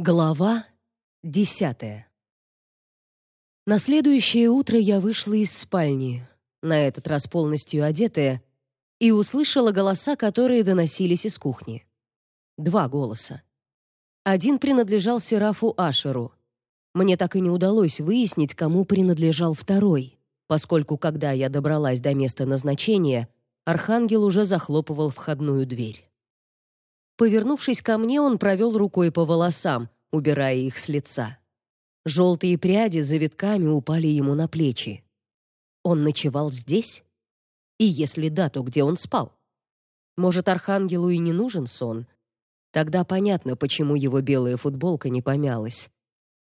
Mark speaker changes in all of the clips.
Speaker 1: Глава десятая. На следующее утро я вышла из спальни, на этот раз полностью одетая, и услышала голоса, которые доносились из кухни. Два голоса. Один принадлежал Серафу Ашеру. Мне так и не удалось выяснить, кому принадлежал второй, поскольку когда я добралась до места назначения, архангел уже захлопывал входную дверь. Повернувшись ко мне, он провел рукой по волосам, убирая их с лица. Желтые пряди завитками упали ему на плечи. Он ночевал здесь? И если да, то где он спал? Может, архангелу и не нужен сон? Тогда понятно, почему его белая футболка не помялась.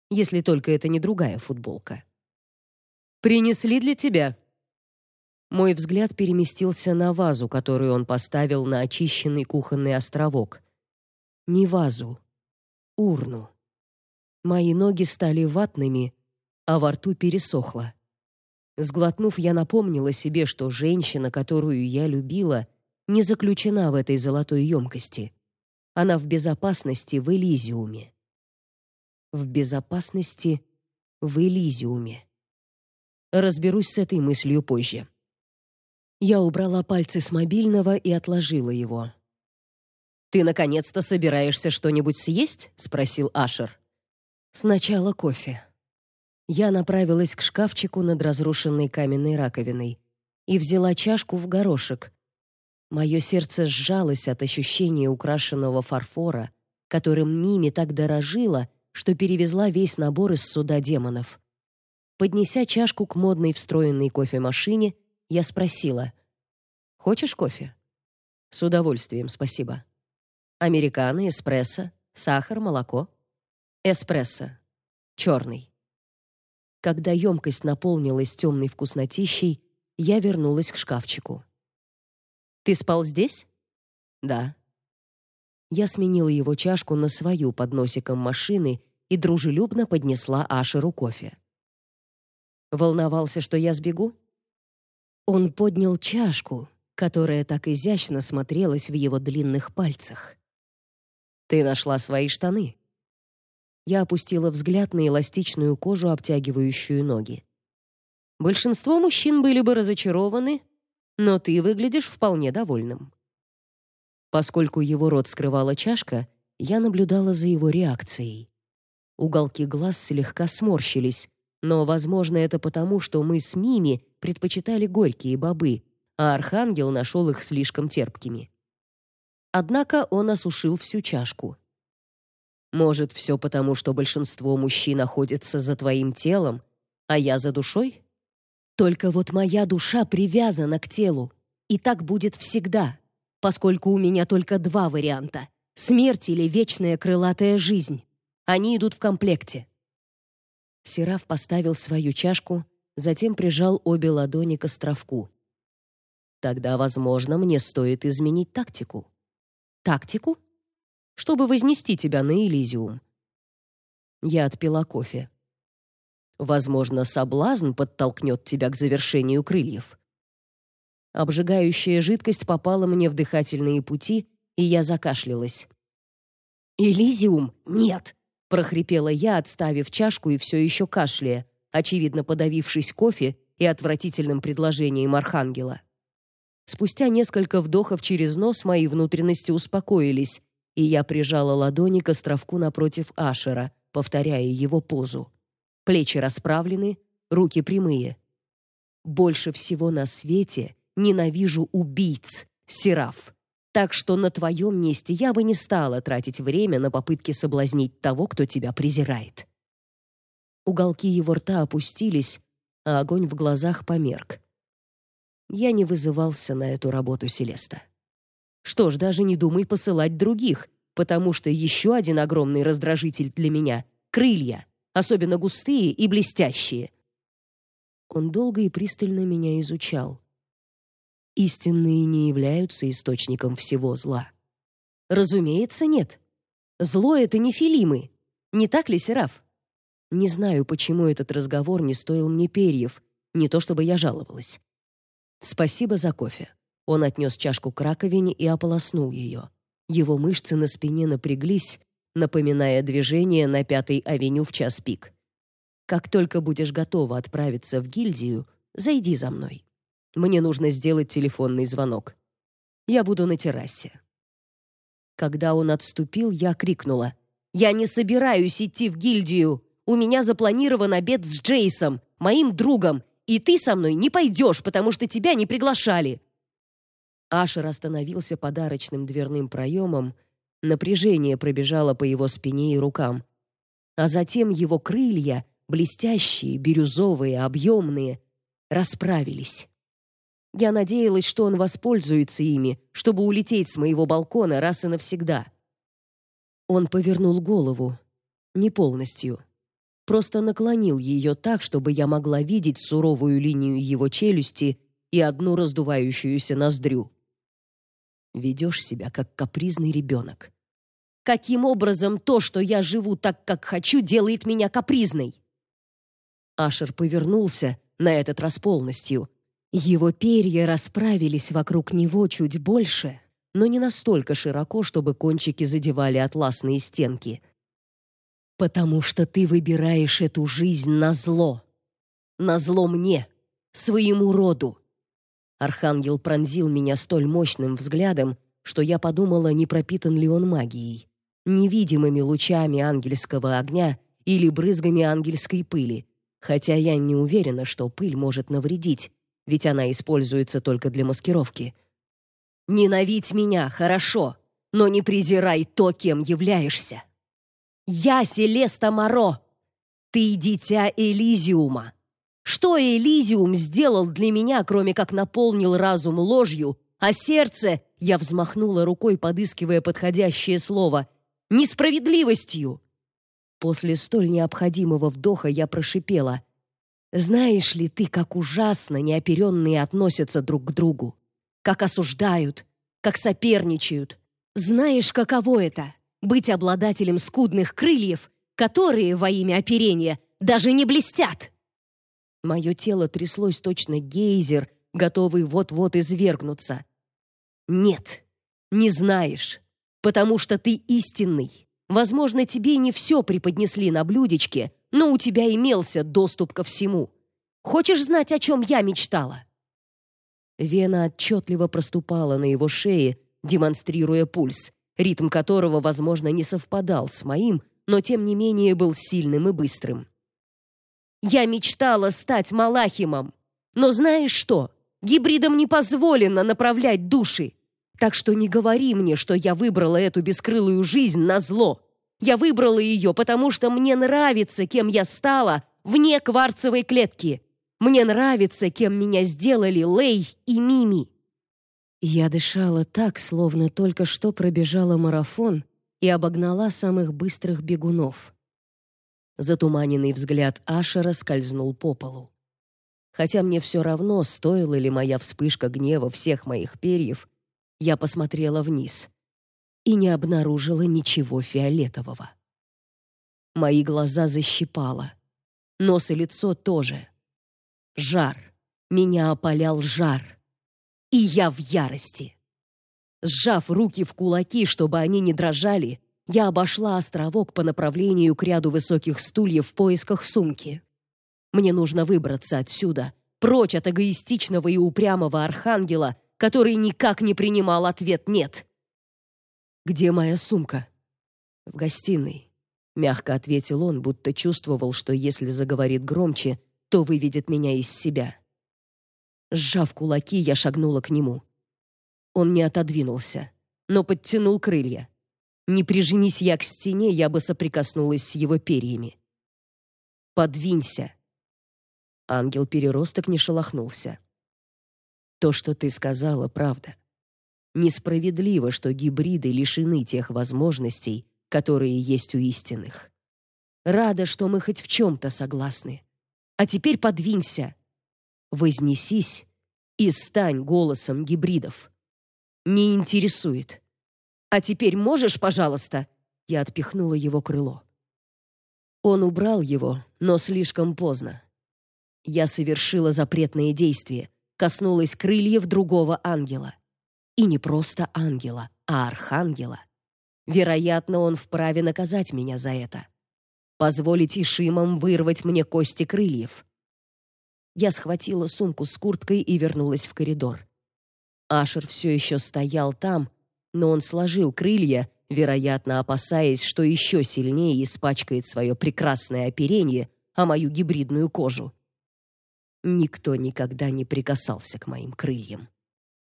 Speaker 1: Если только это не другая футболка. Принесли для тебя. Мой взгляд переместился на вазу, которую он поставил на очищенный кухонный островок. Не вазу, урну. Мои ноги стали ватными, а во рту пересохло. Сглотнув, я напомнила себе, что женщина, которую я любила, не заключена в этой золотой емкости. Она в безопасности в Элизиуме. В безопасности в Элизиуме. Разберусь с этой мыслью позже. Я убрала пальцы с мобильного и отложила его. Ты наконец-то собираешься что-нибудь съесть? спросил Ашер. Сначала кофе. Я направилась к шкафчику над разрушенной каменной раковиной и взяла чашку в горошек. Мое сердце сжалось от ощущения украшенного фарфора, которым Мими так дорожила, что перевезла весь набор из суда демонов. Поднеся чашку к модной встроенной кофемашине, я спросила: "Хочешь кофе?" "С удовольствием, спасибо. Американо, эспрессо, сахар, молоко?" "Эспрессо. черный». Когда емкость наполнилась темной вкуснотищей, я вернулась к шкафчику. Ты спал здесь? Да. Я сменила его чашку на свою под носиком машины и дружелюбно поднесла Ашеру кофе. Волновался, что я сбегу? Он поднял чашку, которая так изящно смотрелась в его длинных пальцах. Ты нашла свои штаны. Я опустила взгляд на эластичную кожу, обтягивающую ноги. Большинство мужчин были бы разочарованы, но ты выглядишь вполне довольным. Поскольку его рот скрывала чашка, я наблюдала за его реакцией. Уголки глаз слегка сморщились, но, возможно, это потому, что мы с Мими предпочитали горькие бобы, а Архангел нашел их слишком терпкими. Однако он осушил всю чашку. Может, все потому, что большинство мужчин находится за твоим телом, а я за душой? Только вот моя душа привязана к телу, и так будет всегда, поскольку у меня только два варианта: смерть или вечная крылатая жизнь. Они идут в комплекте. Сераф поставил свою чашку, затем прижал обе ладони к островку. Тогда, возможно, мне стоит изменить тактику. Тактику? Чтобы вознести тебя на Элизиум. Я отпила кофе. Возможно, соблазн подтолкнет тебя к завершению крыльев. Обжигающая жидкость попала мне в дыхательные пути, и я закашлялась. Элизиум? Нет, прохрипела я, отставив чашку и все еще кашляя, очевидно подавившись кофе и отвратительным предложением архангела. Спустя несколько вдохов через нос мои внутренности успокоились, и я прижала ладони к островку напротив Ашера, повторяя его позу. Плечи расправлены, руки прямые. Больше всего на свете ненавижу убийц, Сераф. Так что на твоем месте я бы не стала тратить время на попытки соблазнить того, кто тебя презирает. Уголки его рта опустились, а огонь в глазах померк я не вызывался на эту работу Селеста. Что ж, даже не думай посылать других, потому что еще один огромный раздражитель для меня крылья, особенно густые и блестящие. Он долго и пристально меня изучал. Истинные не являются источником всего зла. Разумеется, нет. Зло это не филимы. Не так ли, Сераф? Не знаю, почему этот разговор не стоил мне перьев, не то чтобы я жаловалась. Спасибо за кофе. Он отнес чашку к раковине и ополоснул ее. Его мышцы на спине напряглись, напоминая движение на Пятой авеню в час пик. Как только будешь готова отправиться в гильдию, зайди за мной. Мне нужно сделать телефонный звонок. Я буду на террасе. Когда он отступил, я крикнула: "Я не собираюсь идти в гильдию. У меня запланирован обед с Джейсом, моим другом, и ты со мной не пойдешь, потому что тебя не приглашали". Ашер остановился подарочным дверным проемом, напряжение пробежало по его спине и рукам. А затем его крылья, блестящие, бирюзовые, объемные, расправились. Я надеялась, что он воспользуется ими, чтобы улететь с моего балкона раз и навсегда. Он повернул голову, не полностью. Просто наклонил ее так, чтобы я могла видеть суровую линию его челюсти и одну раздувающуюся ноздрю. Ведешь себя как капризный ребенок. Каким образом то, что я живу так, как хочу, делает меня капризной? Ашер повернулся, на этот раз полностью. Его перья расправились вокруг него чуть больше, но не настолько широко, чтобы кончики задевали атласные стенки. Потому что ты выбираешь эту жизнь на зло. На зло мне, своему роду. Архангел пронзил меня столь мощным взглядом, что я подумала, не пропитан ли он магией, невидимыми лучами ангельского огня или брызгами ангельской пыли, хотя я не уверена, что пыль может навредить, ведь она используется только для маскировки. Ненавидь меня, хорошо, но не презирай то, кем являешься. Я Селеста Моро. Ты дитя Элизиума. Что Элизиум сделал для меня, кроме как наполнил разум ложью, а сердце, я взмахнула рукой, подыскивая подходящее слово, несправедливостью? После столь необходимого вдоха я прошипела: "Знаешь ли ты, как ужасно неоперенные относятся друг к другу, как осуждают, как соперничают? Знаешь, каково это быть обладателем скудных крыльев, которые во имя оперения даже не блестят?" Мое тело тряслось точно гейзер, готовый вот-вот извергнуться. Нет, не знаешь, потому что ты истинный. Возможно, тебе не все преподнесли на блюдечке, но у тебя имелся доступ ко всему. Хочешь знать, о чем я мечтала? Вена отчетливо проступала на его шее, демонстрируя пульс, ритм которого, возможно, не совпадал с моим, но тем не менее был сильным и быстрым. Я мечтала стать Малахимом. Но знаешь что? Гибридам не позволено направлять души. Так что не говори мне, что я выбрала эту бескрылую жизнь на зло. Я выбрала ее, потому что мне нравится, кем я стала вне кварцевой клетки. Мне нравится, кем меня сделали Лей и Мими. Я дышала так, словно только что пробежала марафон и обогнала самых быстрых бегунов. Затуманенный взгляд Ашера скользнул по полу. Хотя мне все равно, стоила ли моя вспышка гнева всех моих перьев, я посмотрела вниз и не обнаружила ничего фиолетового. Мои глаза защипало. Нос и лицо тоже. Жар. Меня опалял жар. И я в ярости. Сжав руки в кулаки, чтобы они не дрожали, я обошла островок по направлению к ряду высоких стульев в поисках сумки. Мне нужно выбраться отсюда, прочь от эгоистичного и упрямого архангела, который никак не принимал ответ «нет». «Где моя сумка?» «В гостиной», — мягко ответил он, будто чувствовал, что если заговорит громче, то выведет меня из себя. Сжав кулаки, я шагнула к нему. Он не отодвинулся, но подтянул крылья. Не прижмись я к стене, я бы соприкоснулась с его перьями. Подвинься. Ангел-переросток не шелохнулся. То, что ты сказала, правда. Несправедливо, что гибриды лишены тех возможностей, которые есть у истинных. Рада, что мы хоть в чем то согласны. А теперь подвинься. Вознесись и стань голосом гибридов. Не интересует, а теперь можешь, пожалуйста?» Я отпихнула его крыло. Он убрал его, но слишком поздно. Я совершила запретное действие, коснулась крыльев другого ангела. И не просто ангела, а архангела. Вероятно, он вправе наказать меня за это. Позволить Ишимам вырвать мне кости крыльев. Я схватила сумку с курткой и вернулась в коридор. Ашер все еще стоял там, но он сложил крылья, вероятно, опасаясь, что еще сильнее испачкает свое прекрасное оперение о мою гибридную кожу. Никто никогда не прикасался к моим крыльям.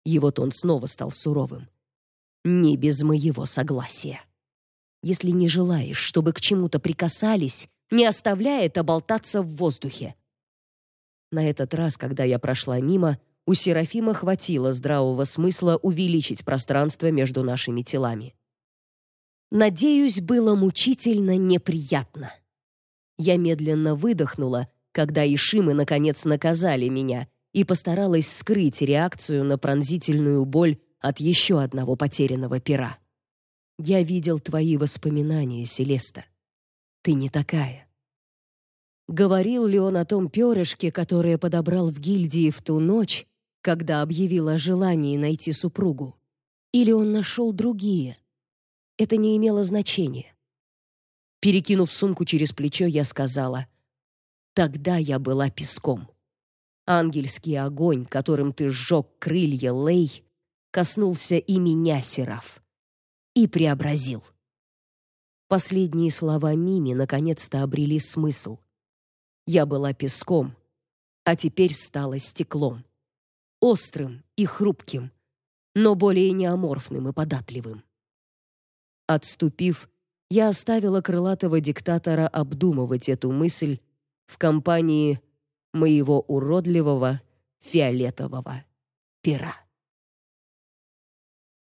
Speaker 1: Его тон снова стал суровым. Не без моего согласия. Если не желаешь, чтобы к чему-то прикасались, не оставляй это болтаться в воздухе. На этот раз, когда я прошла мимо, у Серафима хватило здравого смысла увеличить пространство между нашими телами. Надеюсь, было мучительно неприятно. Я медленно выдохнула, когда Ишимы наконец наказали меня, и постаралась скрыть реакцию на пронзительную боль от еще одного потерянного пера. Я видел твои воспоминания, Селеста. Ты не такая. Говорил ли он о том перышке, которое подобрал в гильдии в ту ночь, когда объявил о желании найти супругу? Или он нашел другие? Это не имело значения. Перекинув сумку через плечо, я сказала: "Тогда я была песком. Ангельский огонь, которым ты сжег крылья Лей, коснулся и меня, Сераф, и преобразил". Последние слова Мими наконец-то обрели смысл. Я была песком, а теперь стала стеклом. Острым и хрупким, но более неаморфным и податливым. Отступив, я оставила крылатого диктатора обдумывать эту мысль в компании моего уродливого фиолетового пера.